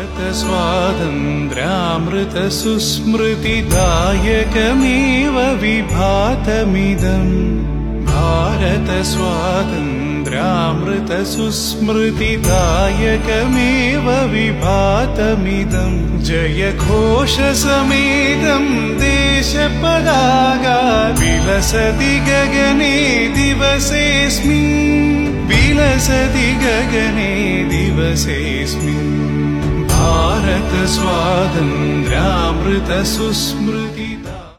भारतस्वातन्त्र्यामृतसुस्मृतिदायकमेव विभातमिदम् भारतस्वातन्त्र्यामृतसुस्मृतिदायकमेव विभातमिदम् जयघोषसमेदम् देशपदागा विलसति गगने दिवसेऽस्मिन्। विलसति गगने दिवसेऽस्मिन् ृत